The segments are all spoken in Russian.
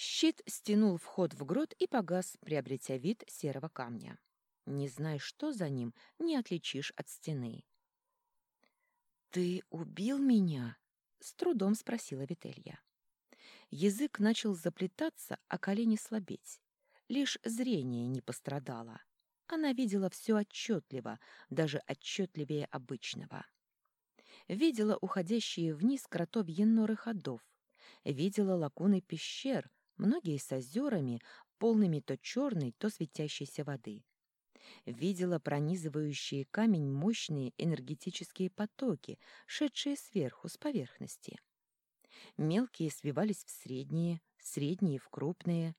Щит стянул вход в грот и погас, приобретя вид серого камня. Не знаешь, что за ним, не отличишь от стены. «Ты убил меня?» — с трудом спросила Вителья. Язык начал заплетаться, а колени слабеть. Лишь зрение не пострадало. Она видела все отчетливо, даже отчетливее обычного. Видела уходящие вниз кротовьи норы ходов, видела лакуны пещер, многие с озерами, полными то черной, то светящейся воды. Видела пронизывающие камень мощные энергетические потоки, шедшие сверху, с поверхности. Мелкие свивались в средние, средние в крупные,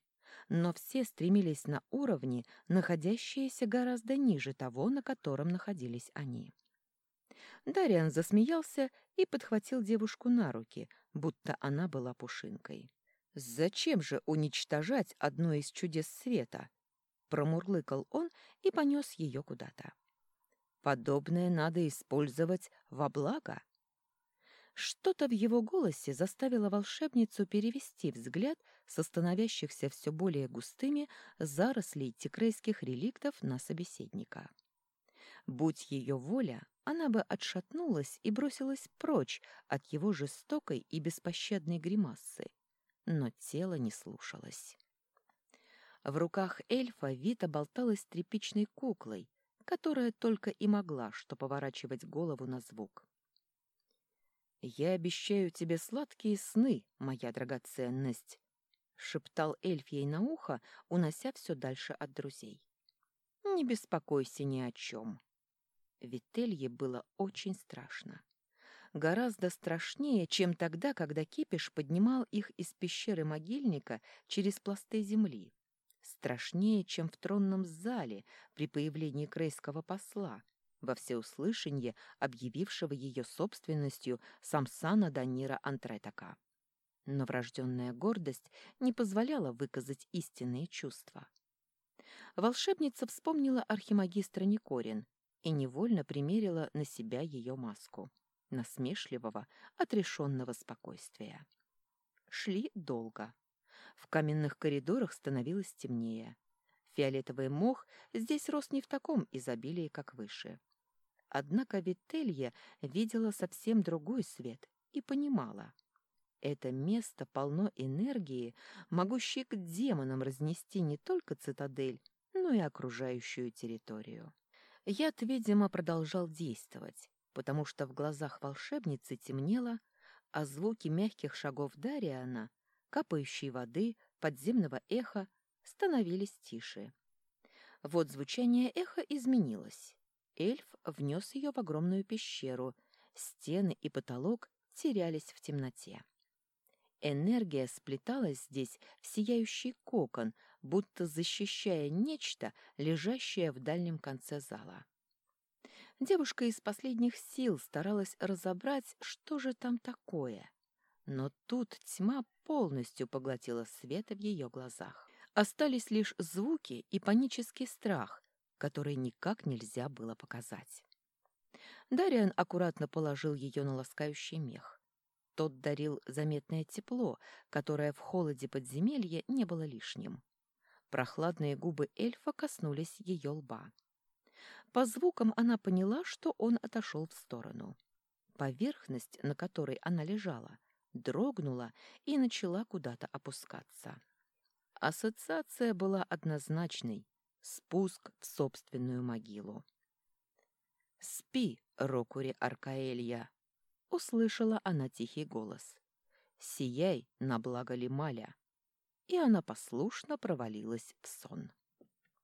но все стремились на уровне, находящиеся гораздо ниже того, на котором находились они. Дариан засмеялся и подхватил девушку на руки, будто она была пушинкой. «Зачем же уничтожать одно из чудес света?» Промурлыкал он и понес ее куда-то. «Подобное надо использовать во благо». Что-то в его голосе заставило волшебницу перевести взгляд с становящихся все более густыми зарослей тикрейских реликтов на собеседника. Будь ее воля, она бы отшатнулась и бросилась прочь от его жестокой и беспощадной гримасы, но тело не слушалось. В руках эльфа Вита болталась тряпичной куклой, которая только и могла что поворачивать голову на звук. «Я обещаю тебе сладкие сны, моя драгоценность», — шептал эльф ей на ухо, унося все дальше от друзей. «Не беспокойся ни о чем». Вителье было очень страшно. Гораздо страшнее, чем тогда, когда Кипиш поднимал их из пещеры могильника через пласты земли. Страшнее, чем в тронном зале при появлении крейского посла, во всеуслышание объявившего ее собственностью Самсана Данира Антретака. Но врожденная гордость не позволяла выказать истинные чувства. Волшебница вспомнила архимагистра Никорин и невольно примерила на себя ее маску насмешливого, отрешенного спокойствия. Шли долго. В каменных коридорах становилось темнее. Фиолетовый мох здесь рос не в таком изобилии, как выше. Однако Вителья видела совсем другой свет и понимала. Это место полно энергии, могущей к демонам разнести не только цитадель, но и окружающую территорию. Яд, видимо, продолжал действовать, потому что в глазах волшебницы темнело, а звуки мягких шагов Дариана, капающей воды, подземного эха становились тише. Вот звучание эха изменилось. Эльф внес ее в огромную пещеру. Стены и потолок терялись в темноте. Энергия сплеталась здесь в сияющий кокон, будто защищая нечто, лежащее в дальнем конце зала. Девушка из последних сил старалась разобрать, что же там такое. Но тут тьма полностью поглотила свет в ее глазах. Остались лишь звуки и панический страх, который никак нельзя было показать. Дариан аккуратно положил ее на ласкающий мех. Тот дарил заметное тепло, которое в холоде подземелья не было лишним. Прохладные губы эльфа коснулись ее лба. По звукам она поняла, что он отошел в сторону. Поверхность, на которой она лежала, дрогнула и начала куда-то опускаться. Ассоциация была однозначной — спуск в собственную могилу. «Спи, Рокури Аркаэлья!» — услышала она тихий голос. «Сияй на благо Лималя!» И она послушно провалилась в сон.